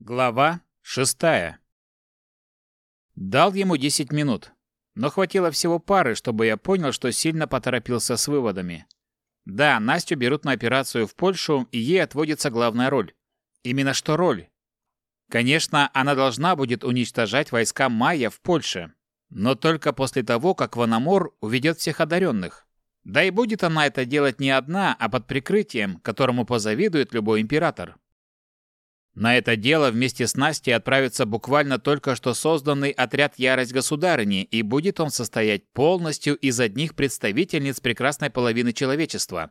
Глава шестая. Дал ему 10 минут, но хватило всего пары, чтобы я понял, что сильно поторопился с выводами. Да, Настю берут на операцию в Польшу, и ей отводится главная роль. Именно что роль. Конечно, она должна будет уничтожать войска майя в Польше, но только после того, как Ванамор уведет всех одаренных. Да и будет она это делать не одна, а под прикрытием, которому позавидует любой император. На это дело вместе с Настей отправится буквально только что созданный отряд «Ярость государыни», и будет он состоять полностью из одних представительниц прекрасной половины человечества.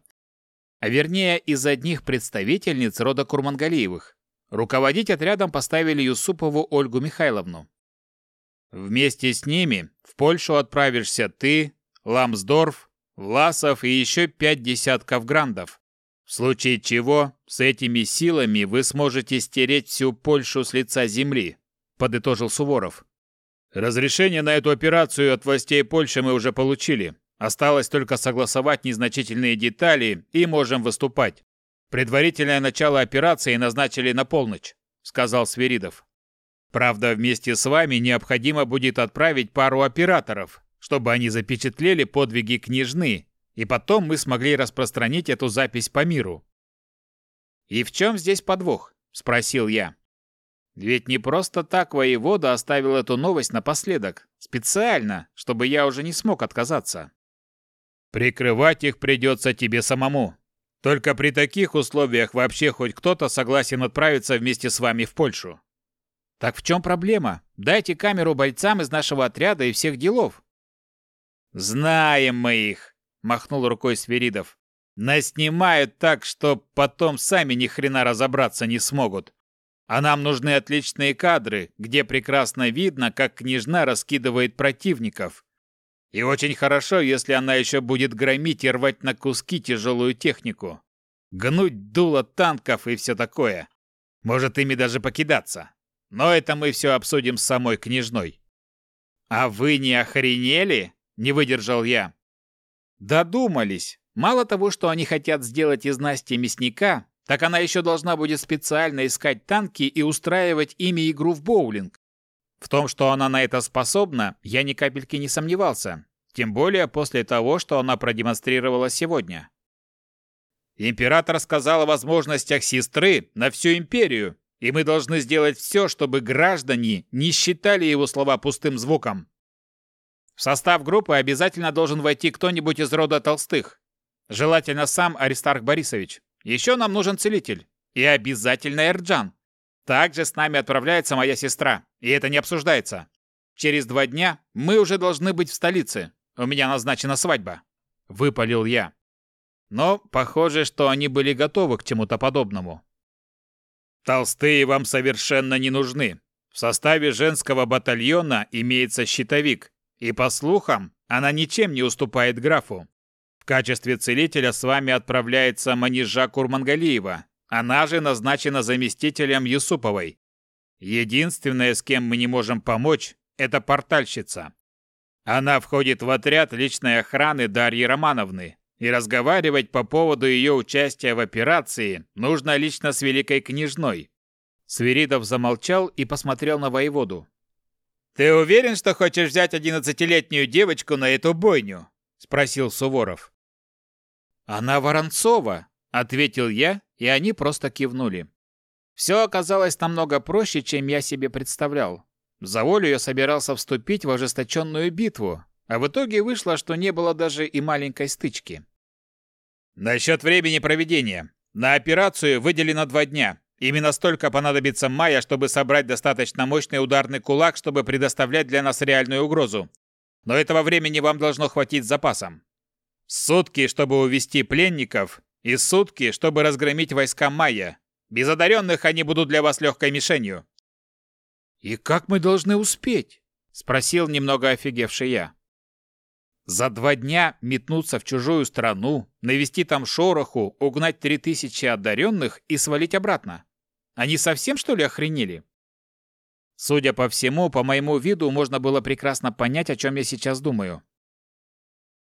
А вернее, из одних представительниц рода Курмангалиевых. Руководить отрядом поставили Юсупову Ольгу Михайловну. Вместе с ними в Польшу отправишься ты, Ламсдорф, Власов и еще пять десятков грандов. В случае чего, с этими силами вы сможете стереть всю Польшу с лица земли, подытожил Суворов. Разрешение на эту операцию от властей Польши мы уже получили. Осталось только согласовать незначительные детали и можем выступать. Предварительное начало операции назначили на полночь, сказал Свиридов. Правда, вместе с вами необходимо будет отправить пару операторов, чтобы они запечатлели подвиги княжны и потом мы смогли распространить эту запись по миру. «И в чем здесь подвох?» – спросил я. Ведь не просто так воевода оставил эту новость напоследок, специально, чтобы я уже не смог отказаться. «Прикрывать их придется тебе самому. Только при таких условиях вообще хоть кто-то согласен отправиться вместе с вами в Польшу». «Так в чем проблема? Дайте камеру бойцам из нашего отряда и всех делов». «Знаем мы их!» Махнул рукой Свиридов. Наснимают так, что потом сами ни хрена разобраться не смогут. А нам нужны отличные кадры, где прекрасно видно, как княжна раскидывает противников. И очень хорошо, если она еще будет громить и рвать на куски тяжелую технику. Гнуть дуло танков и все такое. Может, ими даже покидаться. Но это мы все обсудим с самой княжной. «А вы не охренели?» – не выдержал я. Додумались. Мало того, что они хотят сделать из Насти мясника, так она еще должна будет специально искать танки и устраивать ими игру в боулинг. В том, что она на это способна, я ни капельки не сомневался. Тем более после того, что она продемонстрировала сегодня. Император сказал о возможностях сестры на всю империю, и мы должны сделать все, чтобы граждане не считали его слова пустым звуком. В состав группы обязательно должен войти кто-нибудь из рода Толстых. Желательно сам Аристарх Борисович. Еще нам нужен целитель. И обязательно Эрджан. Также с нами отправляется моя сестра. И это не обсуждается. Через два дня мы уже должны быть в столице. У меня назначена свадьба. Выпалил я. Но похоже, что они были готовы к чему-то подобному. Толстые вам совершенно не нужны. В составе женского батальона имеется щитовик, и по слухам, она ничем не уступает графу. В качестве целителя с вами отправляется Манижа Курмангалиева. Она же назначена заместителем Юсуповой. Единственное, с кем мы не можем помочь, это портальщица. Она входит в отряд личной охраны Дарьи Романовны, и разговаривать по поводу ее участия в операции нужно лично с великой княжной. Свиридов замолчал и посмотрел на воеводу. «Ты уверен, что хочешь взять одиннадцатилетнюю девочку на эту бойню?» – спросил Суворов. «Она Воронцова», – ответил я, и они просто кивнули. Все оказалось намного проще, чем я себе представлял. За волю я собирался вступить в ожесточенную битву, а в итоге вышло, что не было даже и маленькой стычки. «Насчет времени проведения. На операцию выделено два дня. Именно столько понадобится Майя, чтобы собрать достаточно мощный ударный кулак, чтобы предоставлять для нас реальную угрозу. Но этого времени вам должно хватить запасом. Сутки, чтобы увести пленников, и сутки, чтобы разгромить войска Майя. Без одаренных они будут для вас легкой мишенью. «И как мы должны успеть?» – спросил немного офигевший я. За два дня метнуться в чужую страну, навести там шороху, угнать три тысячи одаренных и свалить обратно. Они совсем, что ли, охренели? Судя по всему, по моему виду можно было прекрасно понять, о чем я сейчас думаю.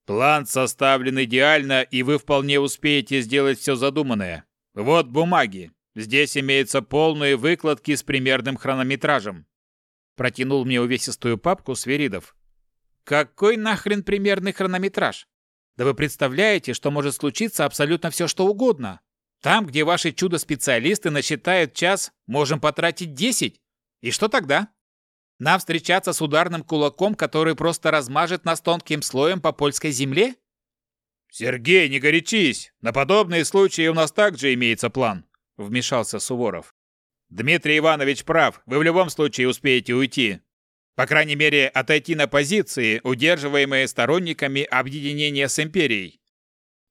План составлен идеально, и вы вполне успеете сделать все задуманное. Вот бумаги. Здесь имеются полные выкладки с примерным хронометражем. Протянул мне увесистую папку Сверидов. Какой нахрен примерный хронометраж? Да вы представляете, что может случиться абсолютно все, что угодно. Там, где ваши чудо-специалисты насчитают час, можем потратить десять. И что тогда? Нам встречаться с ударным кулаком, который просто размажет нас тонким слоем по польской земле? Сергей, не горячись. На подобные случаи у нас также имеется план, вмешался Суворов. Дмитрий Иванович прав. Вы в любом случае успеете уйти. По крайней мере, отойти на позиции, удерживаемые сторонниками объединения с империей.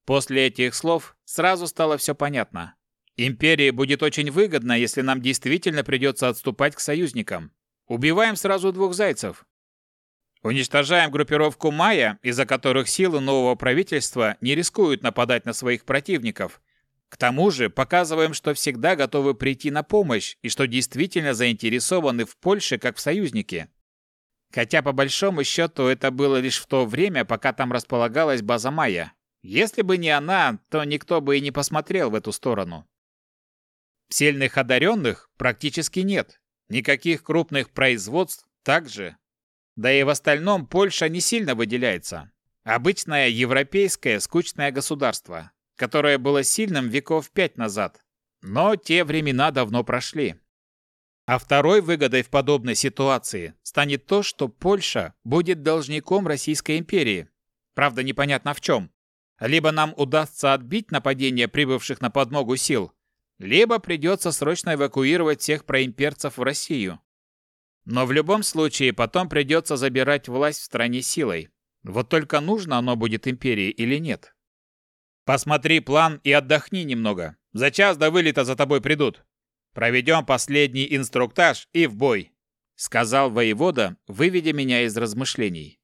После этих слов сразу стало все понятно. Империи будет очень выгодно, если нам действительно придется отступать к союзникам. Убиваем сразу двух зайцев. Уничтожаем группировку Майя, из-за которых силы нового правительства не рискуют нападать на своих противников. К тому же показываем, что всегда готовы прийти на помощь и что действительно заинтересованы в Польше как в союзнике. Хотя по большому счету это было лишь в то время, пока там располагалась база Майя. Если бы не она, то никто бы и не посмотрел в эту сторону. Сильных одаренных практически нет. Никаких крупных производств также. Да и в остальном Польша не сильно выделяется. Обычное европейское скучное государство, которое было сильным веков пять назад. Но те времена давно прошли. А второй выгодой в подобной ситуации станет то, что Польша будет должником Российской империи. Правда, непонятно в чем. Либо нам удастся отбить нападение прибывших на подмогу сил, либо придется срочно эвакуировать всех проимперцев в Россию. Но в любом случае потом придется забирать власть в стране силой. Вот только нужно оно будет империи или нет. Посмотри план и отдохни немного. За час до вылета за тобой придут. Проведем последний инструктаж и в бой», — сказал воевода, выведя меня из размышлений.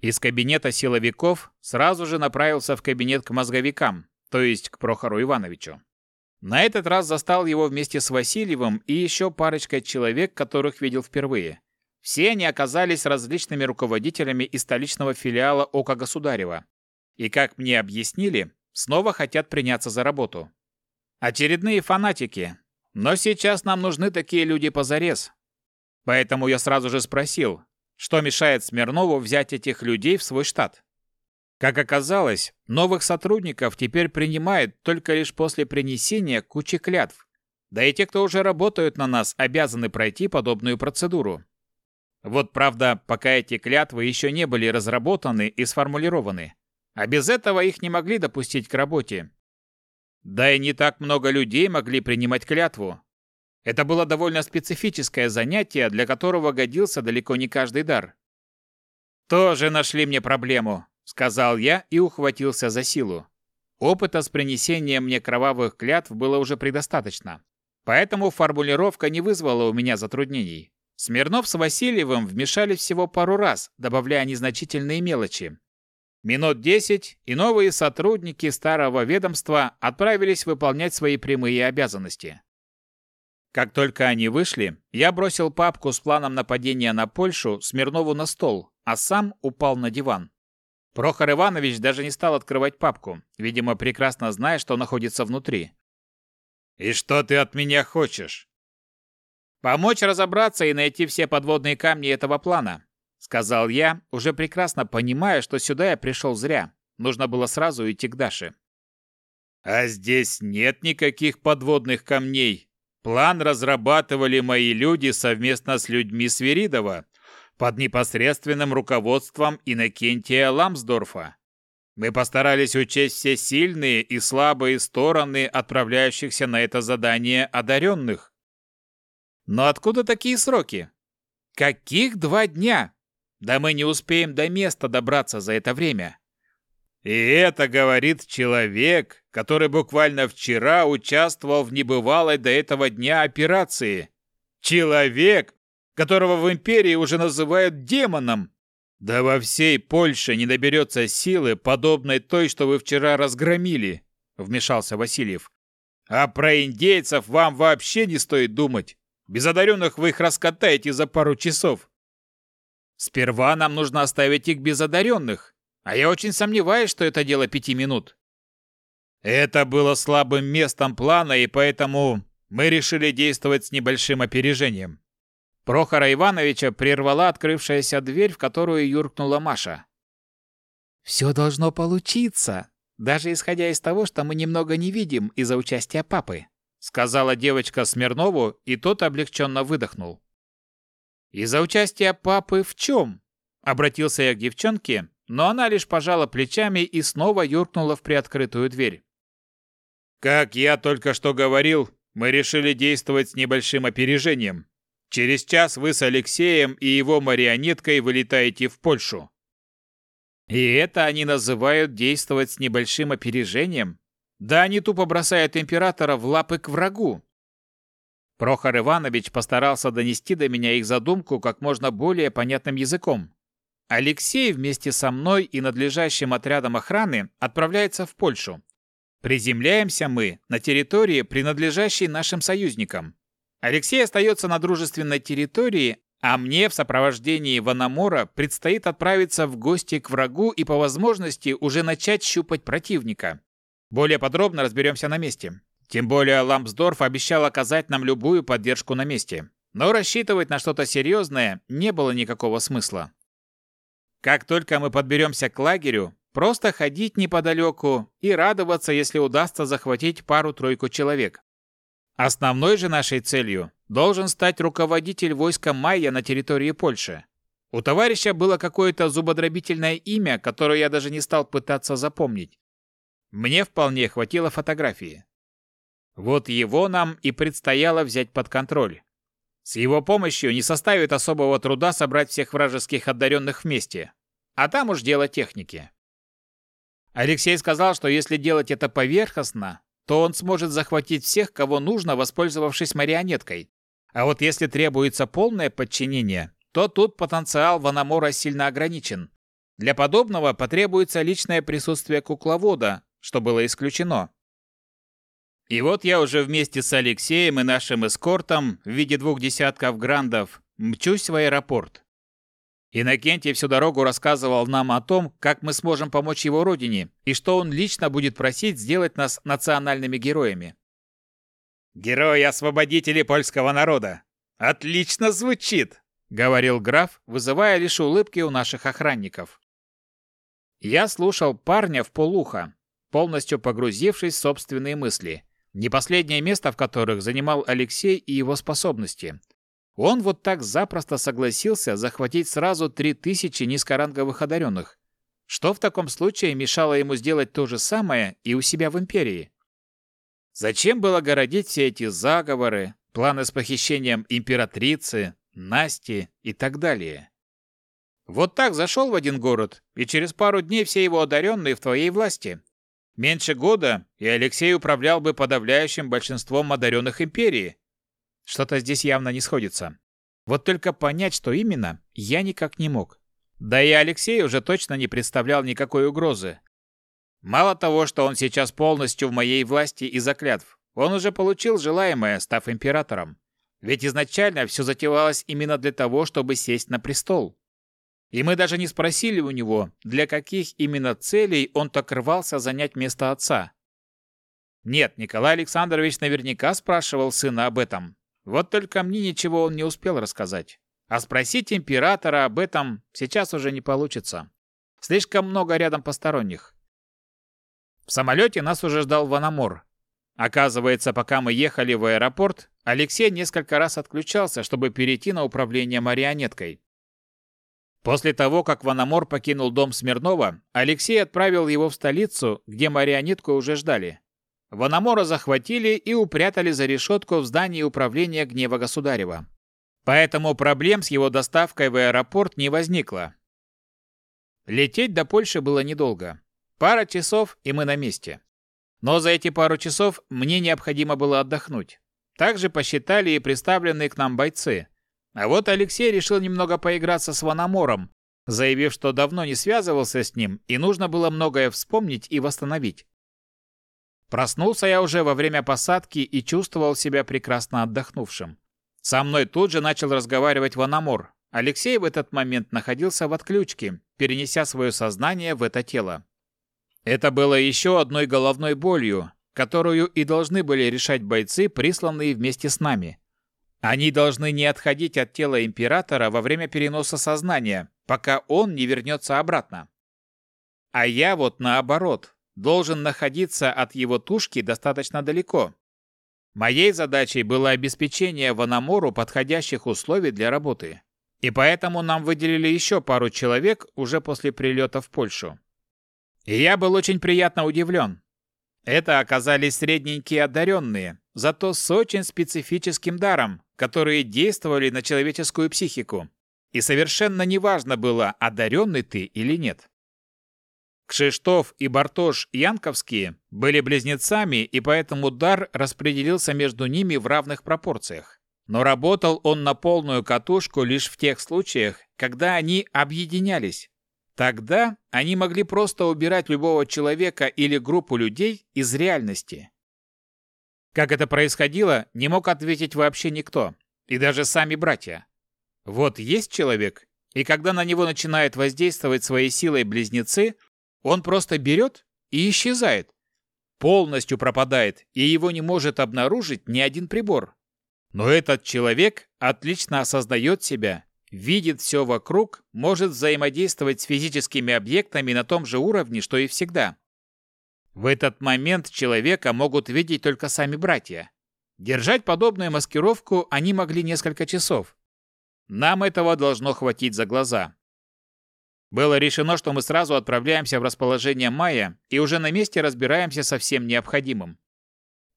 Из кабинета силовиков сразу же направился в кабинет к мозговикам, то есть к Прохору Ивановичу. На этот раз застал его вместе с Васильевым и еще парочкой человек, которых видел впервые. Все они оказались различными руководителями из столичного филиала Ока Государева. И, как мне объяснили, снова хотят приняться за работу. Очередные фанатики, но сейчас нам нужны такие люди позарез. Поэтому я сразу же спросил, что мешает Смирнову взять этих людей в свой штат. Как оказалось, новых сотрудников теперь принимают только лишь после принесения кучи клятв. Да и те, кто уже работают на нас, обязаны пройти подобную процедуру. Вот правда, пока эти клятвы еще не были разработаны и сформулированы. А без этого их не могли допустить к работе, да и не так много людей могли принимать клятву. Это было довольно специфическое занятие, для которого годился далеко не каждый дар. «Тоже нашли мне проблему», — сказал я и ухватился за силу. Опыта с принесением мне кровавых клятв было уже предостаточно. Поэтому формулировка не вызвала у меня затруднений. Смирнов с Васильевым вмешались всего пару раз, добавляя незначительные мелочи. Минут десять, и новые сотрудники старого ведомства отправились выполнять свои прямые обязанности. Как только они вышли, я бросил папку с планом нападения на Польшу Смирнову на стол, а сам упал на диван. Прохор Иванович даже не стал открывать папку, видимо, прекрасно зная, что находится внутри. «И что ты от меня хочешь?» «Помочь разобраться и найти все подводные камни этого плана сказал я, уже прекрасно понимая, что сюда я пришел зря. Нужно было сразу идти к Даше. А здесь нет никаких подводных камней. План разрабатывали мои люди совместно с людьми Свиридова под непосредственным руководством Иннокентия Ламсдорфа. Мы постарались учесть все сильные и слабые стороны отправляющихся на это задание одаренных. Но откуда такие сроки? Каких два дня? Да мы не успеем до места добраться за это время. И это говорит человек, который буквально вчера участвовал в небывалой до этого дня операции. Человек, которого в империи уже называют демоном. Да во всей Польше не наберется силы, подобной той, что вы вчера разгромили, вмешался Васильев. А про индейцев вам вообще не стоит думать. Без одаренных вы их раскатаете за пару часов. Сперва нам нужно оставить их без одаренных, а я очень сомневаюсь, что это дело пяти минут. Это было слабым местом плана, и поэтому мы решили действовать с небольшим опережением. Прохора Ивановича прервала открывшаяся дверь, в которую юркнула Маша. «Все должно получиться, даже исходя из того, что мы немного не видим из-за участия папы», сказала девочка Смирнову, и тот облегченно выдохнул. «Из-за участия папы в чем?» Обратился я к девчонке, но она лишь пожала плечами и снова юркнула в приоткрытую дверь. Как я только что говорил, мы решили действовать с небольшим опережением. Через час вы с Алексеем и его марионеткой вылетаете в Польшу. И это они называют действовать с небольшим опережением? Да они тупо бросают императора в лапы к врагу. Прохор Иванович постарался донести до меня их задумку как можно более понятным языком. Алексей вместе со мной и надлежащим отрядом охраны отправляется в Польшу, Приземляемся мы на территории, принадлежащей нашим союзникам. Алексей остается на дружественной территории, а мне в сопровождении Ванамора предстоит отправиться в гости к врагу и по возможности уже начать щупать противника. Более подробно разберемся на месте. Тем более Ламсдорф обещал оказать нам любую поддержку на месте. Но рассчитывать на что-то серьезное не было никакого смысла. Как только мы подберемся к лагерю, Просто ходить неподалеку и радоваться, если удастся захватить пару-тройку человек. Основной же нашей целью должен стать руководитель войска Майя на территории Польши. У товарища было какое-то зубодробительное имя, которое я даже не стал пытаться запомнить. Мне вполне хватило фотографии. Вот его нам и предстояло взять под контроль. С его помощью не составит особого труда собрать всех вражеских одаренных вместе. А там уж дело техники. Алексей сказал, что если делать это поверхностно, то он сможет захватить всех, кого нужно, воспользовавшись марионеткой. А вот если требуется полное подчинение, то тут потенциал Ванамора сильно ограничен. Для подобного потребуется личное присутствие кукловода, что было исключено. И вот я уже вместе с Алексеем и нашим эскортом в виде двух десятков грандов мчусь в аэропорт. Иннокентий всю дорогу рассказывал нам о том, как мы сможем помочь его родине, и что он лично будет просить сделать нас национальными героями. «Герои-освободители польского народа! Отлично звучит!» — говорил граф, вызывая лишь улыбки у наших охранников. Я слушал парня в полуха, полностью погрузившись в собственные мысли, не последнее место в которых занимал Алексей и его способности — он вот так запросто согласился захватить сразу три тысячи низкоранговых одаренных. Что в таком случае мешало ему сделать то же самое и у себя в Империи? Зачем было городить все эти заговоры, планы с похищением императрицы, Насти и так далее? Вот так зашел в один город, и через пару дней все его одаренные в твоей власти. Меньше года, и Алексей управлял бы подавляющим большинством одаренных Империи, что-то здесь явно не сходится. Вот только понять, что именно, я никак не мог. Да и Алексей уже точно не представлял никакой угрозы. Мало того, что он сейчас полностью в моей власти и заклятв, он уже получил желаемое, став императором. Ведь изначально все затевалось именно для того, чтобы сесть на престол. И мы даже не спросили у него, для каких именно целей он так рвался занять место отца. Нет, Николай Александрович наверняка спрашивал сына об этом, вот только мне ничего он не успел рассказать. А спросить императора об этом сейчас уже не получится. Слишком много рядом посторонних. В самолете нас уже ждал Ванамор. Оказывается, пока мы ехали в аэропорт, Алексей несколько раз отключался, чтобы перейти на управление марионеткой. После того, как Ванамор покинул дом Смирнова, Алексей отправил его в столицу, где марионетку уже ждали. Ванамора захватили и упрятали за решетку в здании управления гнева государева. Поэтому проблем с его доставкой в аэропорт не возникло. Лететь до Польши было недолго. Пара часов, и мы на месте. Но за эти пару часов мне необходимо было отдохнуть. Также посчитали и представленные к нам бойцы. А вот Алексей решил немного поиграться с Ванамором, заявив, что давно не связывался с ним и нужно было многое вспомнить и восстановить. Проснулся я уже во время посадки и чувствовал себя прекрасно отдохнувшим. Со мной тут же начал разговаривать Ванамор. Алексей в этот момент находился в отключке, перенеся свое сознание в это тело. Это было еще одной головной болью, которую и должны были решать бойцы, присланные вместе с нами. Они должны не отходить от тела императора во время переноса сознания, пока он не вернется обратно. А я вот наоборот, должен находиться от его тушки достаточно далеко. Моей задачей было обеспечение Ванамору подходящих условий для работы. И поэтому нам выделили еще пару человек уже после прилета в Польшу. И я был очень приятно удивлен. Это оказались средненькие одаренные, зато с очень специфическим даром, которые действовали на человеческую психику. И совершенно неважно было, одаренный ты или нет. Кшиштоф и Бартош Янковские были близнецами, и поэтому дар распределился между ними в равных пропорциях. Но работал он на полную катушку лишь в тех случаях, когда они объединялись. Тогда они могли просто убирать любого человека или группу людей из реальности. Как это происходило, не мог ответить вообще никто, и даже сами братья. Вот есть человек, и когда на него начинают воздействовать своей силой близнецы, он просто берет и исчезает. Полностью пропадает, и его не может обнаружить ни один прибор. Но этот человек отлично осознает себя, видит все вокруг, может взаимодействовать с физическими объектами на том же уровне, что и всегда. В этот момент человека могут видеть только сами братья. Держать подобную маскировку они могли несколько часов. Нам этого должно хватить за глаза. Было решено, что мы сразу отправляемся в расположение Майя и уже на месте разбираемся со всем необходимым.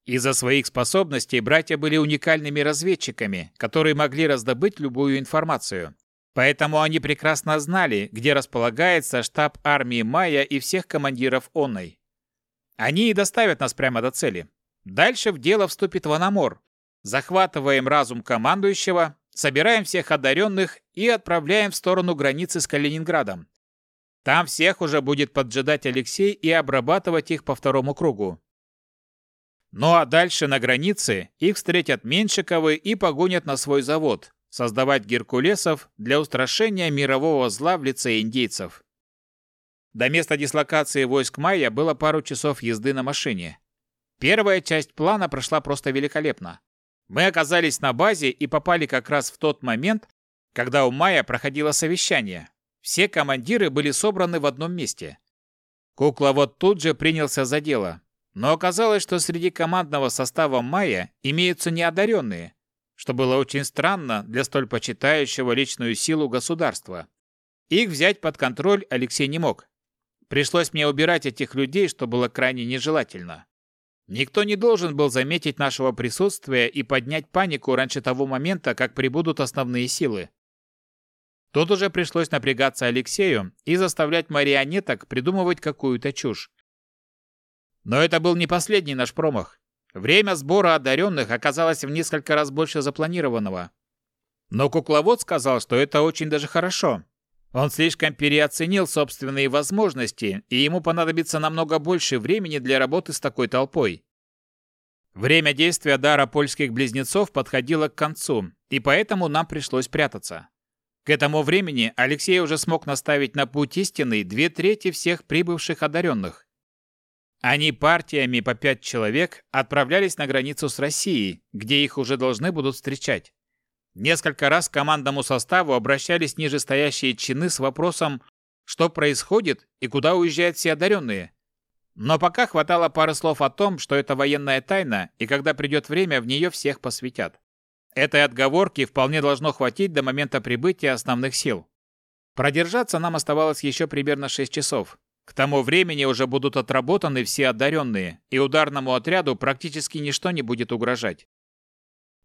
Из-за своих способностей братья были уникальными разведчиками, которые могли раздобыть любую информацию. Поэтому они прекрасно знали, где располагается штаб армии Майя и всех командиров Онной. Они и доставят нас прямо до цели. Дальше в дело вступит Ванамор. Захватываем разум командующего, собираем всех одаренных и отправляем в сторону границы с Калининградом. Там всех уже будет поджидать Алексей и обрабатывать их по второму кругу. Ну а дальше на границе их встретят Меньшиковы и погонят на свой завод, создавать геркулесов для устрашения мирового зла в лице индейцев. До места дислокации войск Майя было пару часов езды на машине. Первая часть плана прошла просто великолепно. Мы оказались на базе и попали как раз в тот момент, когда у Майя проходило совещание. Все командиры были собраны в одном месте. Кукла вот тут же принялся за дело. Но оказалось, что среди командного состава Майя имеются неодаренные, что было очень странно для столь почитающего личную силу государства. Их взять под контроль Алексей не мог. Пришлось мне убирать этих людей, что было крайне нежелательно. Никто не должен был заметить нашего присутствия и поднять панику раньше того момента, как прибудут основные силы. Тут уже пришлось напрягаться Алексею и заставлять марионеток придумывать какую-то чушь. Но это был не последний наш промах. Время сбора одаренных оказалось в несколько раз больше запланированного. Но кукловод сказал, что это очень даже хорошо. Он слишком переоценил собственные возможности, и ему понадобится намного больше времени для работы с такой толпой. Время действия дара польских близнецов подходило к концу, и поэтому нам пришлось прятаться. К этому времени Алексей уже смог наставить на путь истинный две трети всех прибывших одаренных. Они партиями по пять человек отправлялись на границу с Россией, где их уже должны будут встречать. Несколько раз к командному составу обращались нижестоящие чины с вопросом, что происходит и куда уезжают все одаренные. Но пока хватало пары слов о том, что это военная тайна, и когда придет время, в нее всех посвятят. Этой отговорки вполне должно хватить до момента прибытия основных сил. Продержаться нам оставалось еще примерно 6 часов. К тому времени уже будут отработаны все одаренные, и ударному отряду практически ничто не будет угрожать.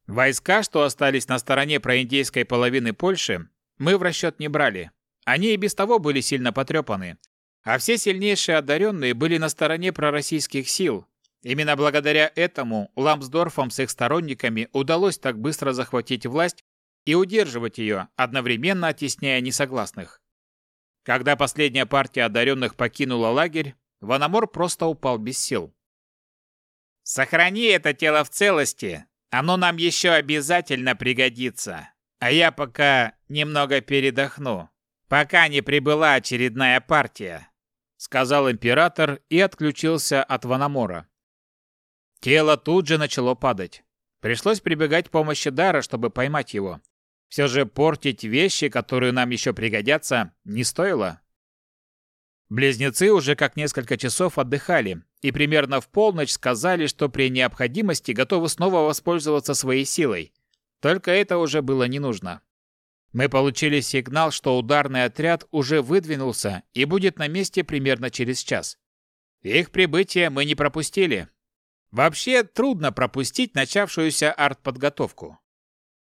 Войска, что остались на стороне проиндейской половины Польши, мы в расчет не брали. Они и без того были сильно потрепаны. А все сильнейшие одаренные были на стороне пророссийских сил. Именно благодаря этому Ламсдорфам с их сторонниками удалось так быстро захватить власть и удерживать ее, одновременно оттесняя несогласных. Когда последняя партия одаренных покинула лагерь, Ванамор просто упал без сил. «Сохрани это тело в целости, оно нам еще обязательно пригодится. А я пока немного передохну, пока не прибыла очередная партия. сказал император и отключился от Ванамора. Тело тут же начало падать. Пришлось прибегать к помощи Дара, чтобы поймать его. Все же портить вещи, которые нам еще пригодятся, не стоило. Близнецы уже как несколько часов отдыхали, и примерно в полночь сказали, что при необходимости готовы снова воспользоваться своей силой. Только это уже было не нужно. Мы получили сигнал, что ударный отряд уже выдвинулся и будет на месте примерно через час. Их прибытие мы не пропустили. Вообще трудно пропустить начавшуюся артподготовку.